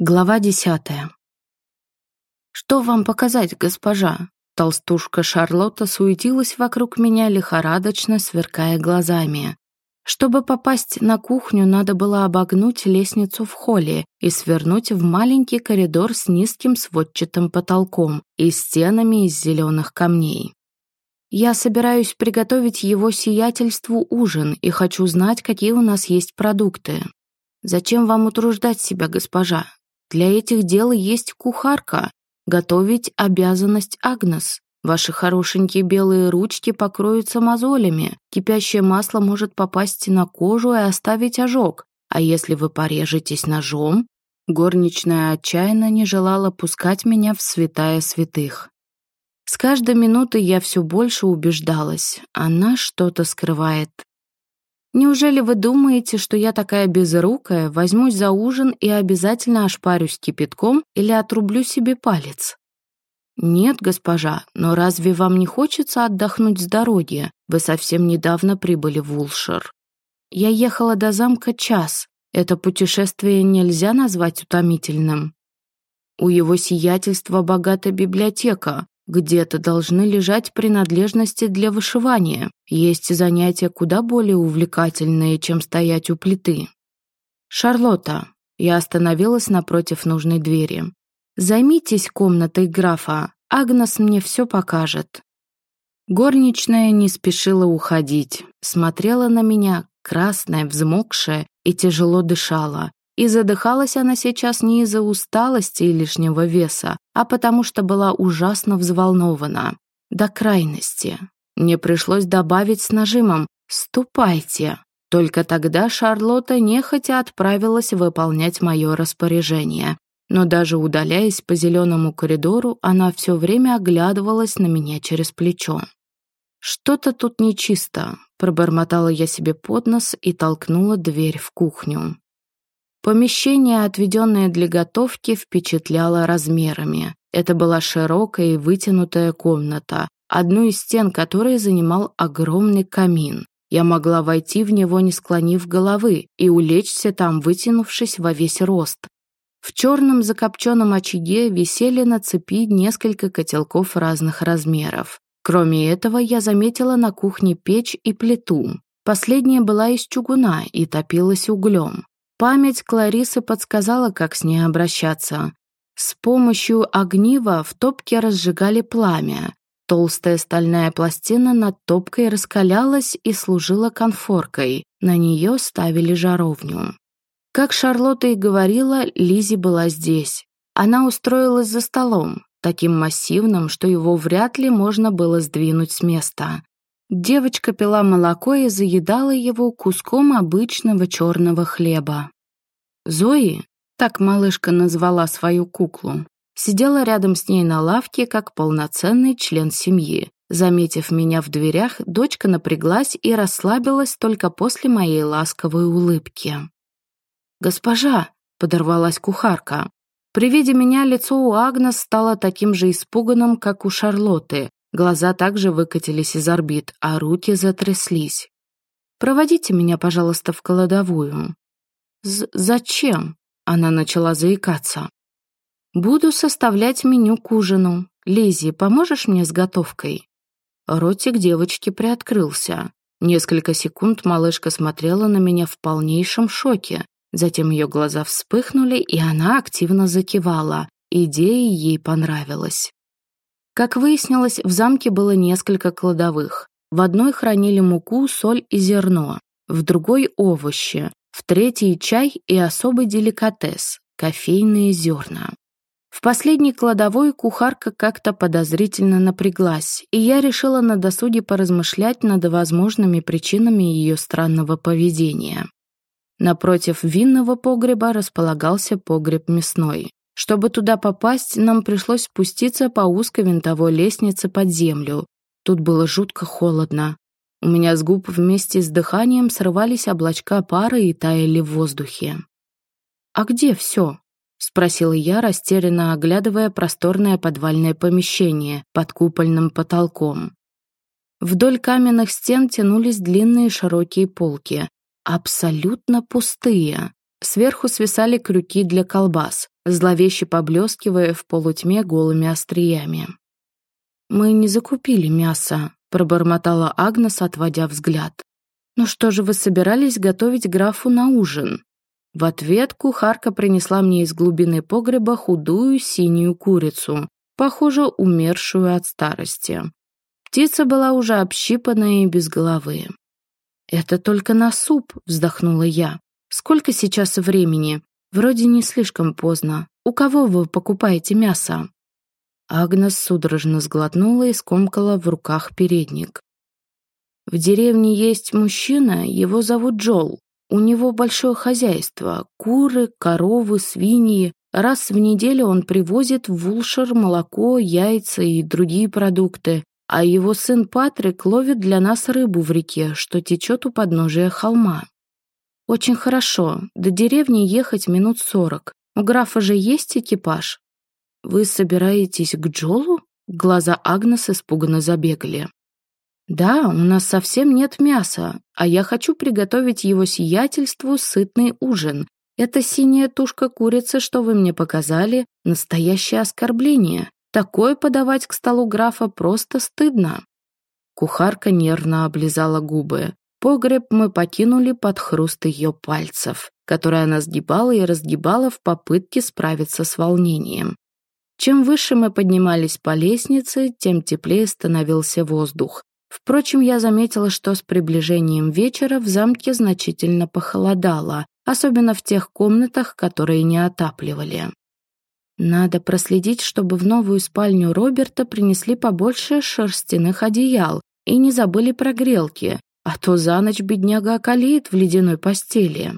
Глава десятая. «Что вам показать, госпожа?» Толстушка Шарлотта суетилась вокруг меня, лихорадочно сверкая глазами. Чтобы попасть на кухню, надо было обогнуть лестницу в холле и свернуть в маленький коридор с низким сводчатым потолком и стенами из зеленых камней. «Я собираюсь приготовить его сиятельству ужин и хочу знать, какие у нас есть продукты. Зачем вам утруждать себя, госпожа? Для этих дел есть кухарка. Готовить обязанность Агнес. Ваши хорошенькие белые ручки покроются мозолями. Кипящее масло может попасть на кожу и оставить ожог. А если вы порежетесь ножом? Горничная отчаянно не желала пускать меня в святая святых. С каждой минутой я все больше убеждалась. Она что-то скрывает. Неужели вы думаете, что я такая безрукая, возьмусь за ужин и обязательно ошпарюсь кипятком или отрублю себе палец? Нет, госпожа, но разве вам не хочется отдохнуть с дороги? Вы совсем недавно прибыли в Улшир. Я ехала до замка час. Это путешествие нельзя назвать утомительным. У его сиятельства богатая библиотека, где-то должны лежать принадлежности для вышивания. Есть занятия куда более увлекательные, чем стоять у плиты. Шарлотта. Я остановилась напротив нужной двери. Займитесь комнатой графа. Агнес мне все покажет. Горничная не спешила уходить. Смотрела на меня, красная, взмокшая, и тяжело дышала. И задыхалась она сейчас не из-за усталости и лишнего веса, а потому что была ужасно взволнована. До крайности. Мне пришлось добавить с нажимом «Ступайте». Только тогда Шарлотта нехотя отправилась выполнять мое распоряжение. Но даже удаляясь по зеленому коридору, она все время оглядывалась на меня через плечо. «Что-то тут нечисто», — пробормотала я себе под нос и толкнула дверь в кухню. Помещение, отведенное для готовки, впечатляло размерами. Это была широкая и вытянутая комната, одну из стен которой занимал огромный камин. Я могла войти в него, не склонив головы, и улечься там, вытянувшись во весь рост. В черном закопченном очаге висели на цепи несколько котелков разных размеров. Кроме этого, я заметила на кухне печь и плиту. Последняя была из чугуна и топилась углем. Память Кларисы подсказала, как с ней обращаться. С помощью огнива в топке разжигали пламя. Толстая стальная пластина над топкой раскалялась и служила конфоркой. На нее ставили жаровню. Как Шарлотта и говорила, Лизи была здесь. Она устроилась за столом, таким массивным, что его вряд ли можно было сдвинуть с места. Девочка пила молоко и заедала его куском обычного черного хлеба. Зои, так малышка назвала свою куклу, сидела рядом с ней на лавке, как полноценный член семьи. Заметив меня в дверях, дочка напряглась и расслабилась только после моей ласковой улыбки. «Госпожа!» — подорвалась кухарка. При виде меня лицо у Агнес стало таким же испуганным, как у Шарлотты, Глаза также выкатились из орбит, а руки затряслись. «Проводите меня, пожалуйста, в кладовую». З «Зачем?» — она начала заикаться. «Буду составлять меню к ужину. Лизи, поможешь мне с готовкой?» Ротик девочки приоткрылся. Несколько секунд малышка смотрела на меня в полнейшем шоке. Затем ее глаза вспыхнули, и она активно закивала. Идея ей понравилась. Как выяснилось, в замке было несколько кладовых. В одной хранили муку, соль и зерно, в другой – овощи, в третьей – чай и особый деликатес – кофейные зерна. В последней кладовой кухарка как-то подозрительно напряглась, и я решила на досуге поразмышлять над возможными причинами ее странного поведения. Напротив винного погреба располагался погреб мясной. Чтобы туда попасть, нам пришлось спуститься по узкой винтовой лестнице под землю. Тут было жутко холодно. У меня с губ вместе с дыханием срывались облачка пара и таяли в воздухе. «А где все?» — спросила я, растерянно оглядывая просторное подвальное помещение под купольным потолком. Вдоль каменных стен тянулись длинные широкие полки, абсолютно пустые. Сверху свисали крюки для колбас. зловеще поблескивая в полутьме голыми остриями. «Мы не закупили мясо», — пробормотала Агнес, отводя взгляд. «Ну что же вы собирались готовить графу на ужин?» В ответ кухарка принесла мне из глубины погреба худую синюю курицу, похоже, умершую от старости. Птица была уже общипанная и без головы. «Это только на суп», — вздохнула я. «Сколько сейчас времени? Вроде не слишком поздно. У кого вы покупаете мясо?» Агнес судорожно сглотнула и скомкала в руках передник. «В деревне есть мужчина, его зовут Джол. У него большое хозяйство. Куры, коровы, свиньи. Раз в неделю он привозит в Вулшер молоко, яйца и другие продукты. А его сын Патрик ловит для нас рыбу в реке, что течет у подножия холма. Очень хорошо. До деревни ехать минут сорок. У графа же есть экипаж. Вы собираетесь к Джолу? Глаза Агнес испуганно забегали. «Да, у нас совсем нет мяса, а я хочу приготовить его сиятельству сытный ужин. Эта синяя тушка курицы, что вы мне показали, настоящее оскорбление. Такое подавать к столу графа просто стыдно». Кухарка нервно облизала губы. Погреб мы покинули под хруст ее пальцев, которые она сгибала и разгибала в попытке справиться с волнением. Чем выше мы поднимались по лестнице, тем теплее становился воздух. Впрочем, я заметила, что с приближением вечера в замке значительно похолодало, особенно в тех комнатах, которые не отапливали. Надо проследить, чтобы в новую спальню Роберта принесли побольше шерстяных одеял и не забыли про грелки, а то за ночь бедняга околеет в ледяной постели.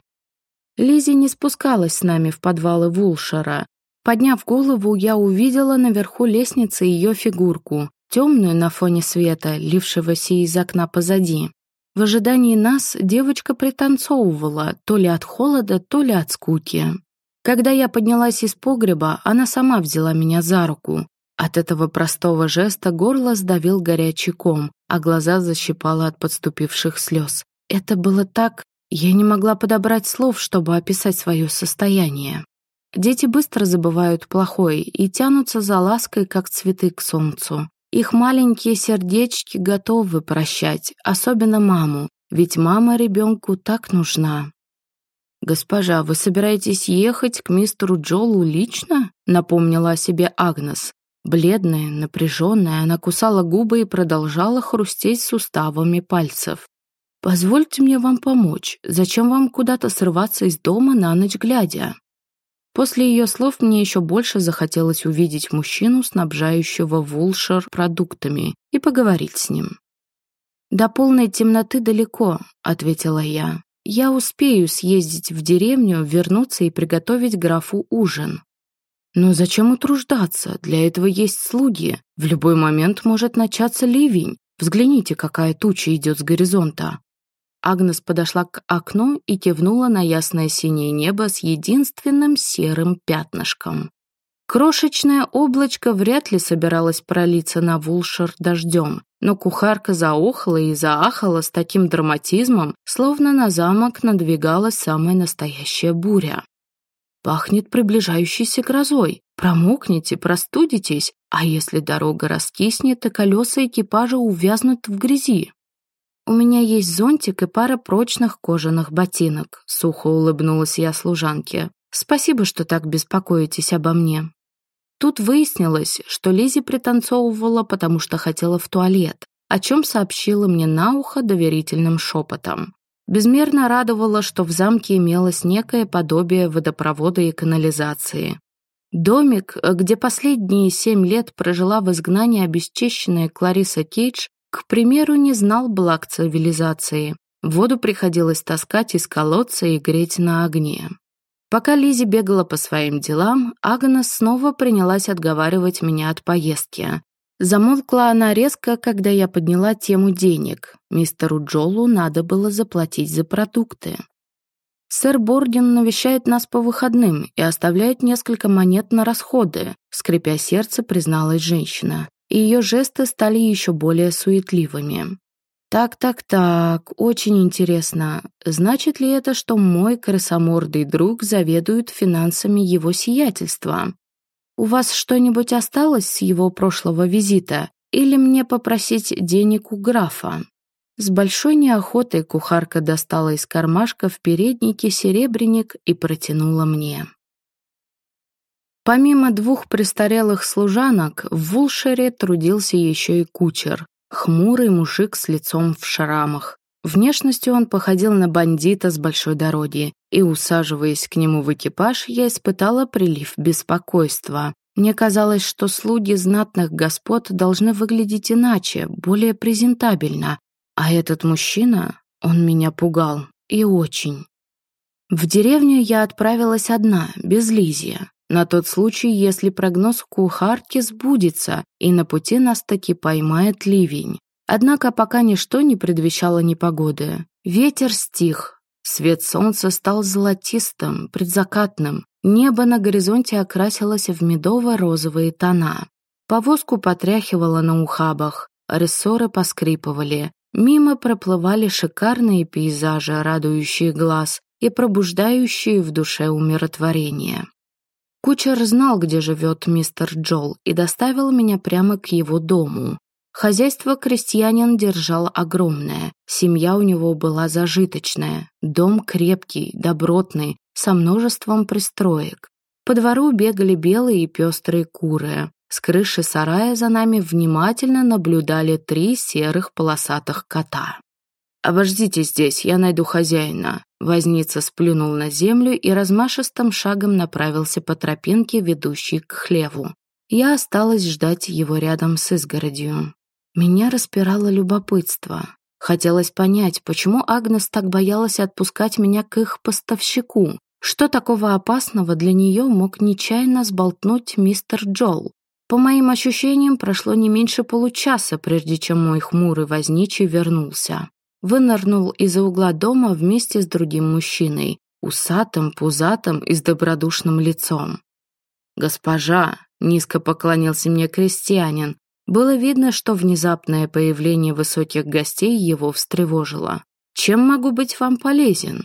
Лизи не спускалась с нами в подвалы Вулшера. Подняв голову, я увидела наверху лестницы ее фигурку, темную на фоне света, лившегося из окна позади. В ожидании нас девочка пританцовывала, то ли от холода, то ли от скуки. Когда я поднялась из погреба, она сама взяла меня за руку. От этого простого жеста горло сдавил горячий ком, а глаза защипало от подступивших слез. Это было так... Я не могла подобрать слов, чтобы описать свое состояние. Дети быстро забывают плохое и тянутся за лаской, как цветы к солнцу. Их маленькие сердечки готовы прощать, особенно маму, ведь мама ребенку так нужна. «Госпожа, вы собираетесь ехать к мистеру Джолу лично?» — напомнила о себе Агнес. Бледная, напряженная, она кусала губы и продолжала хрустеть суставами пальцев. «Позвольте мне вам помочь. Зачем вам куда-то срываться из дома на ночь глядя?» После ее слов мне еще больше захотелось увидеть мужчину, снабжающего Вулшер продуктами, и поговорить с ним. «До полной темноты далеко», — ответила я. «Я успею съездить в деревню, вернуться и приготовить графу ужин». «Но зачем утруждаться? Для этого есть слуги. В любой момент может начаться ливень. Взгляните, какая туча идет с горизонта». Агнес подошла к окну и кивнула на ясное синее небо с единственным серым пятнышком. Крошечное облачко вряд ли собиралось пролиться на Вулшер дождем, но кухарка заохала и заахала с таким драматизмом, словно на замок надвигалась самая настоящая буря. «Пахнет приближающейся грозой. Промокнете, простудитесь, а если дорога раскиснет, то колеса экипажа увязнут в грязи. «У меня есть зонтик и пара прочных кожаных ботинок», — сухо улыбнулась я служанке. «Спасибо, что так беспокоитесь обо мне». Тут выяснилось, что Лизи пританцовывала, потому что хотела в туалет, о чем сообщила мне на ухо доверительным шепотом. Безмерно радовало, что в замке имелось некое подобие водопровода и канализации. Домик, где последние семь лет прожила в изгнании обесчищенная Клариса Кейдж, к примеру, не знал благ цивилизации. Воду приходилось таскать из колодца и греть на огне. Пока Лизи бегала по своим делам, Агнес снова принялась отговаривать меня от поездки. Замолкла она резко, когда я подняла тему денег. Мистеру Джолу надо было заплатить за продукты. «Сэр Борден навещает нас по выходным и оставляет несколько монет на расходы», скрипя сердце, призналась женщина и ее жесты стали еще более суетливыми. Так-так-так, очень интересно. Значит ли это, что мой крысомордый друг заведует финансами его сиятельства? У вас что-нибудь осталось с его прошлого визита? Или мне попросить денег у графа?» С большой неохотой кухарка достала из кармашка в переднике серебряник и протянула мне. Помимо двух престарелых служанок, в Вулшере трудился еще и кучер, хмурый мужик с лицом в шрамах. Внешностью он походил на бандита с большой дороги, и, усаживаясь к нему в экипаж, я испытала прилив беспокойства. Мне казалось, что слуги знатных господ должны выглядеть иначе, более презентабельно, а этот мужчина, он меня пугал, и очень. В деревню я отправилась одна, без Лизия, на тот случай, если прогноз кухарки сбудется, и на пути нас таки поймает ливень. Однако пока ничто не предвещало непогоды. Ветер стих, свет солнца стал золотистым, предзакатным, небо на горизонте окрасилось в медово-розовые тона. Повозку потряхивало на ухабах, рессоры поскрипывали, мимо проплывали шикарные пейзажи, радующие глаз и пробуждающие в душе умиротворение. Кучер знал, где живет мистер Джол, и доставил меня прямо к его дому. Хозяйство крестьянин держал огромное, семья у него была зажиточная, дом крепкий, добротный, со множеством пристроек. По двору бегали белые и пестрые куры. С крыши сарая за нами внимательно наблюдали три серых полосатых кота. «Обождите здесь, я найду хозяина». Возница сплюнул на землю и размашистым шагом направился по тропинке, ведущей к хлеву. Я осталась ждать его рядом с изгородью. Меня распирало любопытство. Хотелось понять, почему Агнес так боялась отпускать меня к их поставщику. Что такого опасного для нее мог нечаянно сболтнуть мистер Джол? По моим ощущениям, прошло не меньше получаса, прежде чем мой хмурый возничий вернулся вынырнул из-за угла дома вместе с другим мужчиной, усатым, пузатым и с добродушным лицом. «Госпожа!» — низко поклонился мне крестьянин. Было видно, что внезапное появление высоких гостей его встревожило. «Чем могу быть вам полезен?»